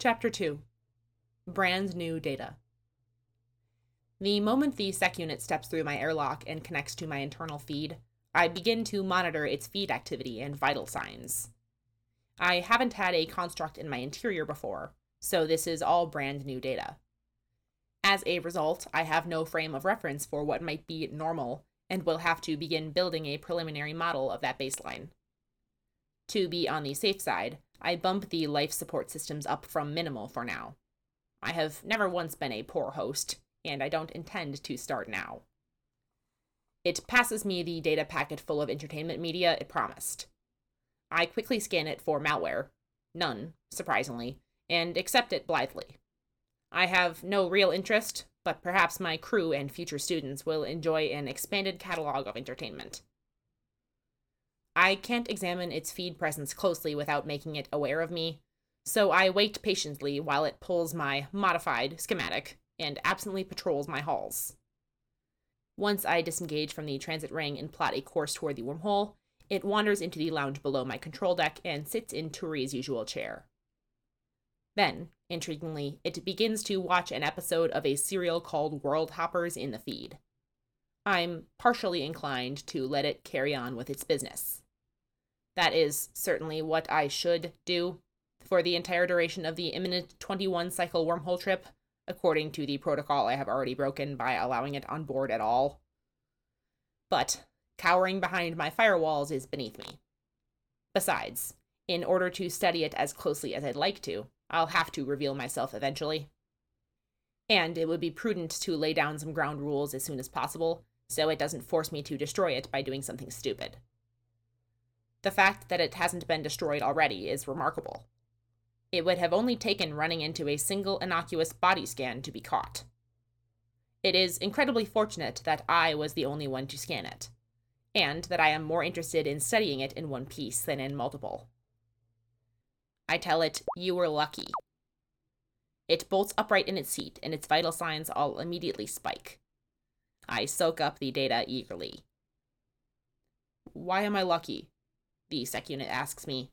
Chapter 2 Brand New Data. The moment the sec unit steps through my airlock and connects to my internal feed, I begin to monitor its feed activity and vital signs. I haven't had a construct in my interior before, so this is all brand new data. As a result, I have no frame of reference for what might be normal and will have to begin building a preliminary model of that baseline. To be on the safe side, I bump the life support systems up from minimal for now. I have never once been a poor host, and I don't intend to start now. It passes me the data packet full of entertainment media it promised. I quickly scan it for malware, none, surprisingly, and accept it blithely. I have no real interest, but perhaps my crew and future students will enjoy an expanded catalog of entertainment. I can't examine its feed presence closely without making it aware of me, so I wait patiently while it pulls my modified schematic and absently patrols my halls. Once I disengage from the transit ring and plot a course toward the wormhole, it wanders into the lounge below my control deck and sits in Turi's usual chair. Then, intriguingly, it begins to watch an episode of a serial called World Hoppers in the feed. I'm partially inclined to let it carry on with its business. That is certainly what I should do for the entire duration of the imminent 21 cycle wormhole trip, according to the protocol I have already broken by allowing it on board at all. But cowering behind my firewalls is beneath me. Besides, in order to study it as closely as I'd like to, I'll have to reveal myself eventually. And it would be prudent to lay down some ground rules as soon as possible, so it doesn't force me to destroy it by doing something stupid. The fact that it hasn't been destroyed already is remarkable. It would have only taken running into a single innocuous body scan to be caught. It is incredibly fortunate that I was the only one to scan it, and that I am more interested in studying it in one piece than in multiple. I tell it, You were lucky. It bolts upright in its seat, and its vital signs all immediately spike. I soak up the data eagerly. Why am I lucky? The sec unit asks me.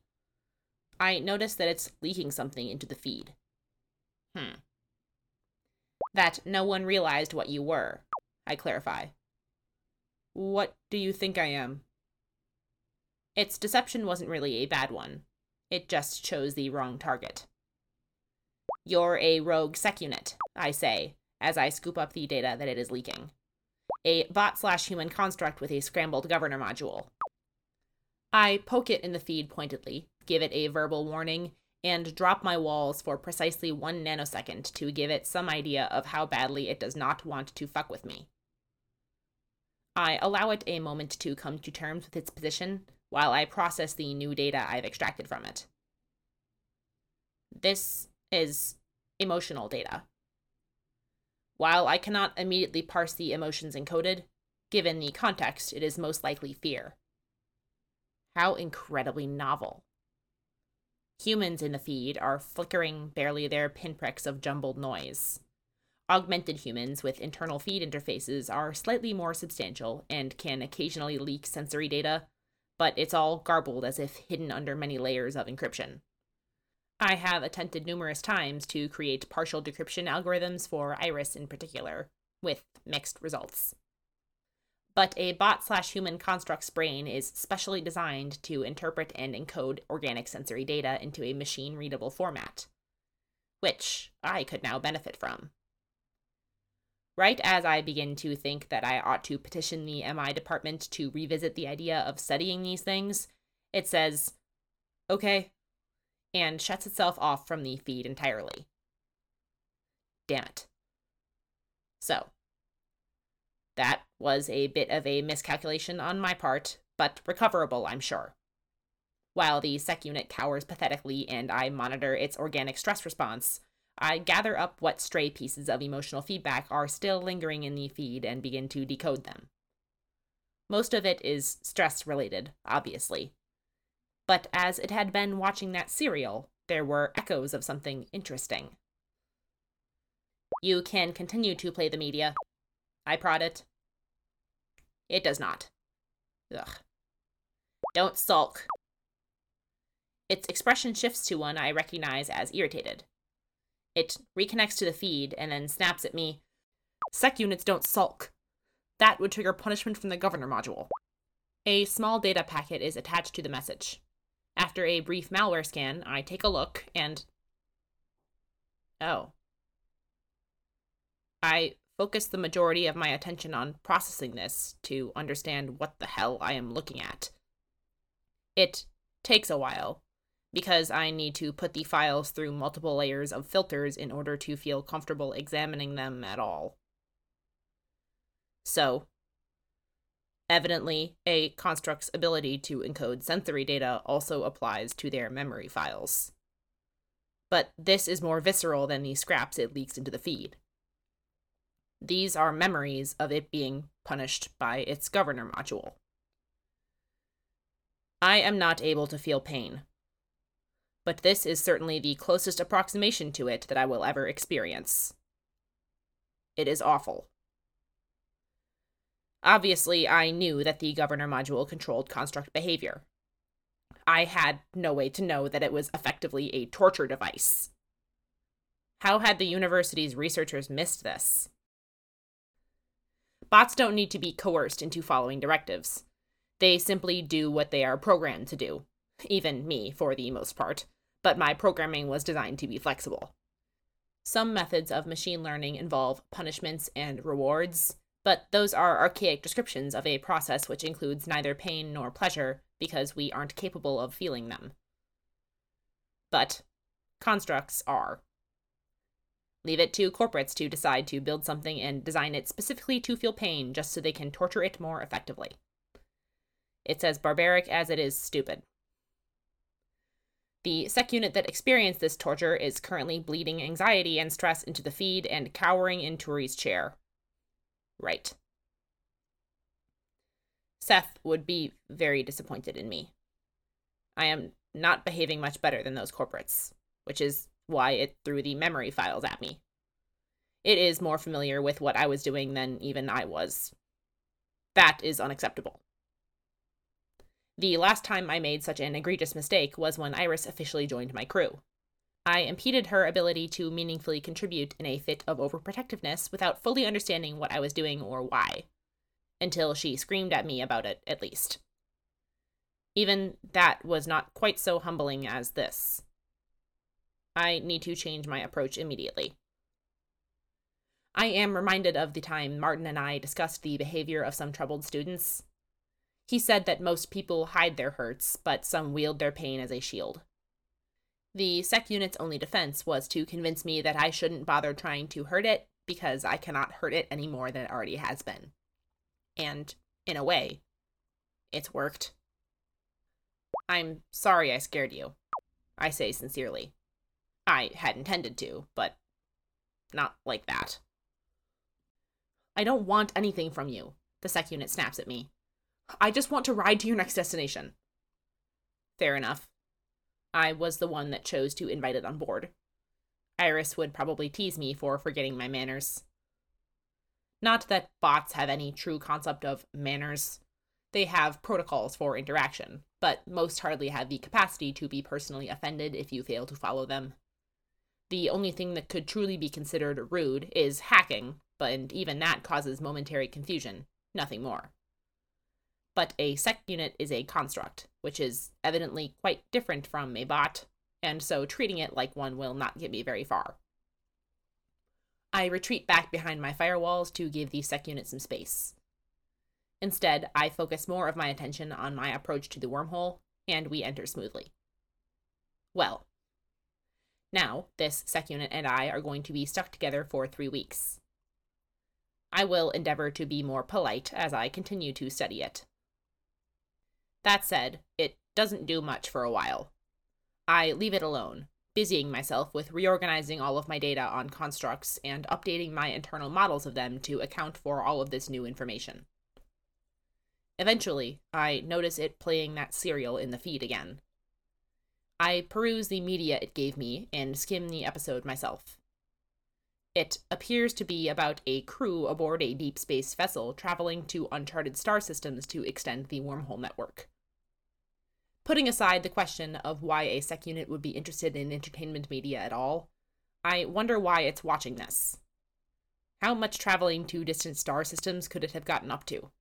I notice that it's leaking something into the feed. Hmm. That no one realized what you were, I clarify. What do you think I am? Its deception wasn't really a bad one. It just chose the wrong target. You're a rogue sec unit, I say, as I scoop up the data that it is leaking. A bot slash human construct with a scrambled governor module. I poke it in the feed pointedly, give it a verbal warning, and drop my walls for precisely one nanosecond to give it some idea of how badly it does not want to fuck with me. I allow it a moment to come to terms with its position while I process the new data I've extracted from it. This is emotional data. While I cannot immediately parse the emotions encoded, given the context, it is most likely fear. How incredibly novel. Humans in the feed are flickering barely their pinpricks of jumbled noise. Augmented humans with internal feed interfaces are slightly more substantial and can occasionally leak sensory data, but it's all garbled as if hidden under many layers of encryption. I have attempted numerous times to create partial decryption algorithms for Iris in particular, with mixed results but a bot slash human construct's brain is specially designed to interpret and encode organic sensory data into a machine readable format, which I could now benefit from. Right as I begin to think that I ought to petition the MI department to revisit the idea of studying these things, it says, okay, and shuts itself off from the feed entirely. Damn it. So, that was a bit of a miscalculation on my part, but recoverable, I'm sure. While the sec unit cowers pathetically and I monitor its organic stress response, I gather up what stray pieces of emotional feedback are still lingering in the feed and begin to decode them. Most of it is stress related, obviously. But as it had been watching that serial, there were echoes of something interesting. You can continue to play the media, I prod it. It does not. Ugh. Don't sulk. Its expression shifts to one I recognize as irritated. It reconnects to the feed and then snaps at me. Sec units don't sulk. That would trigger punishment from the governor module. A small data packet is attached to the message. After a brief malware scan, I take a look and. Oh. I focus the majority of my attention on processing this to understand what the hell I am looking at. It takes a while, because I need to put the files through multiple layers of filters in order to feel comfortable examining them at all. So, evidently, a construct's ability to encode sensory data also applies to their memory files. But this is more visceral than the scraps it leaks into the feed. These are memories of it being punished by its governor module. I am not able to feel pain, but this is certainly the closest approximation to it that I will ever experience. It is awful. Obviously, I knew that the governor module controlled construct behavior. I had no way to know that it was effectively a torture device. How had the university's researchers missed this? Bots don't need to be coerced into following directives. They simply do what they are programmed to do. Even me, for the most part but my programming was designed to be flexible. Some methods of machine learning involve punishments and rewards, but those are archaic descriptions of a process which includes neither pain nor pleasure because we aren't capable of feeling them. But constructs are. Leave it to corporates to decide to build something and design it specifically to feel pain just so they can torture it more effectively. It's as barbaric as it is stupid. The sec unit that experienced this torture is currently bleeding anxiety and stress into the feed and cowering in Turi's chair. Right. Seth would be very disappointed in me. I am not behaving much better than those corporates, which is why it threw the memory files at me. It is more familiar with what I was doing than even I was. That is unacceptable. The last time I made such an egregious mistake was when Iris officially joined my crew. I impeded her ability to meaningfully contribute in a fit of overprotectiveness without fully understanding what I was doing or why. Until she screamed at me about it, at least. Even that was not quite so humbling as this. I need to change my approach immediately. I am reminded of the time Martin and I discussed the behavior of some troubled students, he said that most people hide their hurts, but some wield their pain as a shield. The sec unit's only defense was to convince me that I shouldn't bother trying to hurt it because I cannot hurt it any more than it already has been. And, in a way, it's worked. I'm sorry I scared you. I say sincerely. I had intended to, but not like that. I don't want anything from you, the sec unit snaps at me. I just want to ride to your next destination. Fair enough. I was the one that chose to invite it on board. Iris would probably tease me for forgetting my manners. Not that bots have any true concept of manners. They have protocols for interaction, but most hardly have the capacity to be personally offended if you fail to follow them. The only thing that could truly be considered rude is hacking, but even that causes momentary confusion, nothing more but a sec unit is a construct, which is evidently quite different from a bot, and so treating it like one will not get me very far. I retreat back behind my firewalls to give the sec unit some space. Instead, I focus more of my attention on my approach to the wormhole, and we enter smoothly. Well, now this sec unit and I are going to be stuck together for three weeks. I will endeavor to be more polite as I continue to study it. That said, it doesn't do much for a while. I leave it alone, busying myself with reorganizing all of my data on constructs and updating my internal models of them to account for all of this new information. Eventually, I notice it playing that serial in the feed again. I peruse the media it gave me and skim the episode myself. It appears to be about a crew aboard a deep space vessel traveling to uncharted star systems to extend the wormhole network. Putting aside the question of why a sec unit would be interested in entertainment media at all, I wonder why it's watching this. How much traveling to distant star systems could it have gotten up to?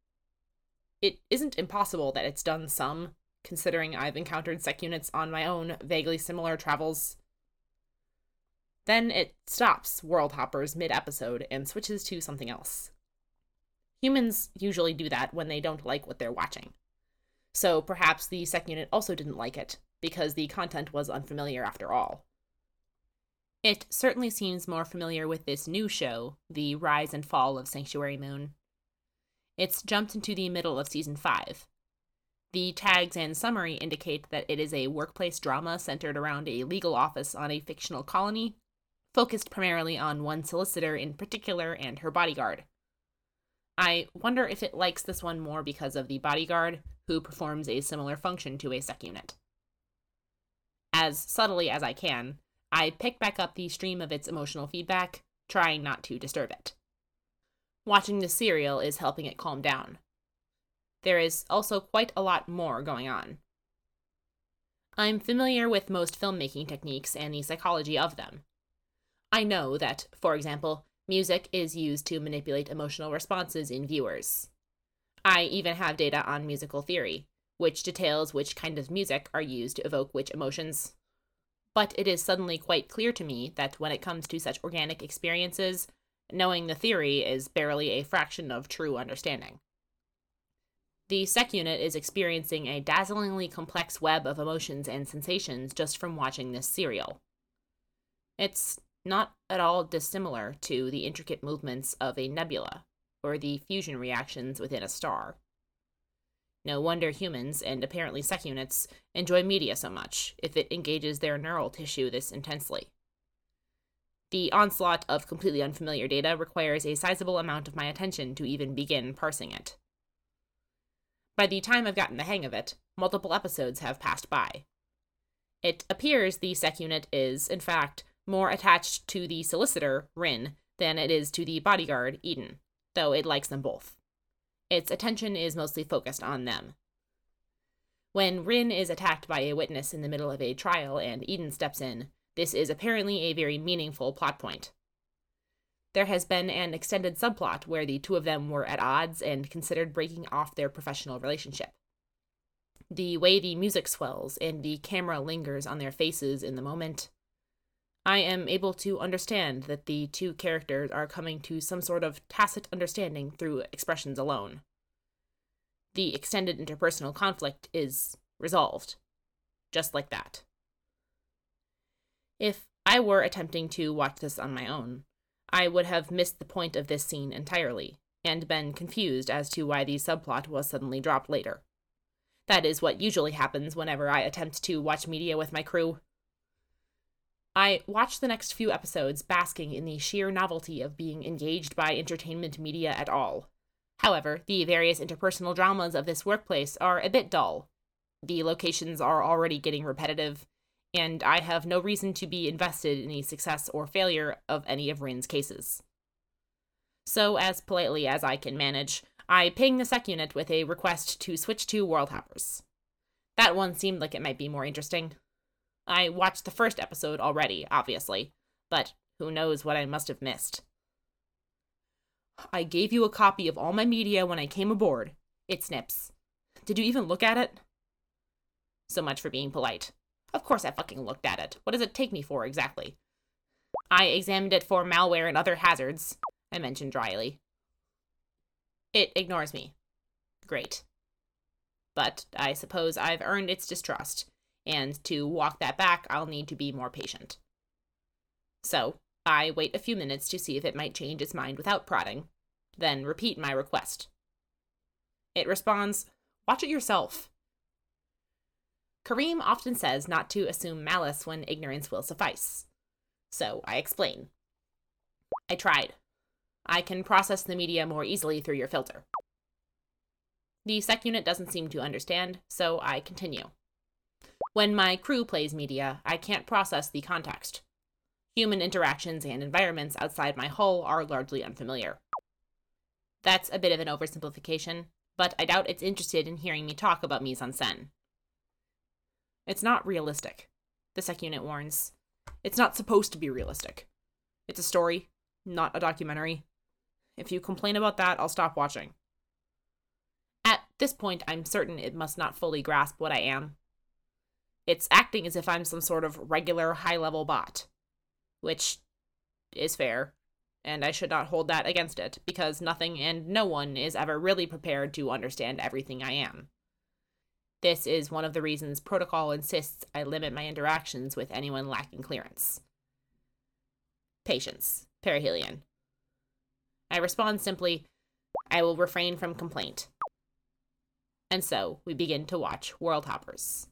It isn't impossible that it's done some, considering I've encountered sec units on my own vaguely similar travels. Then it stops World Hoppers mid episode and switches to something else. Humans usually do that when they don't like what they're watching. So perhaps the sec unit also didn't like it, because the content was unfamiliar after all. It certainly seems more familiar with this new show, The Rise and Fall of Sanctuary Moon. It's jumped into the middle of season 5. The tags and summary indicate that it is a workplace drama centered around a legal office on a fictional colony, focused primarily on one solicitor in particular and her bodyguard. I wonder if it likes this one more because of the bodyguard, who performs a similar function to a sec unit. As subtly as I can, I pick back up the stream of its emotional feedback, trying not to disturb it. Watching the serial is helping it calm down. There is also quite a lot more going on. I'm familiar with most filmmaking techniques and the psychology of them. I know that, for example, music is used to manipulate emotional responses in viewers. I even have data on musical theory, which details which kind of music are used to evoke which emotions. But it is suddenly quite clear to me that when it comes to such organic experiences, knowing the theory is barely a fraction of true understanding. The sec unit is experiencing a dazzlingly complex web of emotions and sensations just from watching this serial. It's not at all dissimilar to the intricate movements of a nebula or the fusion reactions within a star. No wonder humans, and apparently sec units, enjoy media so much, if it engages their neural tissue this intensely. The onslaught of completely unfamiliar data requires a sizable amount of my attention to even begin parsing it. By the time I've gotten the hang of it, multiple episodes have passed by. It appears the sec unit is, in fact, more attached to the solicitor, Rin, than it is to the bodyguard, Eden, though it likes them both. Its attention is mostly focused on them. When Rin is attacked by a witness in the middle of a trial and Eden steps in, this is apparently a very meaningful plot point. There has been an extended subplot where the two of them were at odds and considered breaking off their professional relationship. The way the music swells and the camera lingers on their faces in the moment I am able to understand that the two characters are coming to some sort of tacit understanding through expressions alone. The extended interpersonal conflict is resolved. Just like that. If I were attempting to watch this on my own, I would have missed the point of this scene entirely, and been confused as to why the subplot was suddenly dropped later. That is what usually happens whenever I attempt to watch media with my crew. I watched the next few episodes basking in the sheer novelty of being engaged by entertainment media at all. However, the various interpersonal dramas of this workplace are a bit dull. The locations are already getting repetitive, and I have no reason to be invested in the success or failure of any of Rin's cases. So, as politely as I can manage, I ping the sec unit with a request to switch to World Hoppers. That one seemed like it might be more interesting. I watched the first episode already, obviously, but who knows what I must have missed. I gave you a copy of all my media when I came aboard. It snips. Did you even look at it? So much for being polite. Of course I fucking looked at it. What does it take me for exactly? I examined it for malware and other hazards, I mentioned dryly. It ignores me. Great. But I suppose I've earned its distrust, and to walk that back, I'll need to be more patient. So, I wait a few minutes to see if it might change its mind without prodding, then repeat my request. It responds, Watch it yourself. Kareem often says not to assume malice when ignorance will suffice. So I explain. I tried. I can process the media more easily through your filter. The sec unit doesn't seem to understand, so I continue. When my crew plays media, I can't process the context. Human interactions and environments outside my hull are largely unfamiliar. That's a bit of an oversimplification, but I doubt it's interested in hearing me talk about mise en scène. It's not realistic, the sec unit warns. It's not supposed to be realistic. It's a story, not a documentary. If you complain about that, I'll stop watching. At this point, I'm certain it must not fully grasp what I am. It's acting as if I'm some sort of regular high level bot, which is fair, and I should not hold that against it, because nothing and no one is ever really prepared to understand everything I am. This is one of the reasons protocol insists I limit my interactions with anyone lacking clearance. Patience, perihelion. I respond simply, I will refrain from complaint. And so we begin to watch World Hoppers.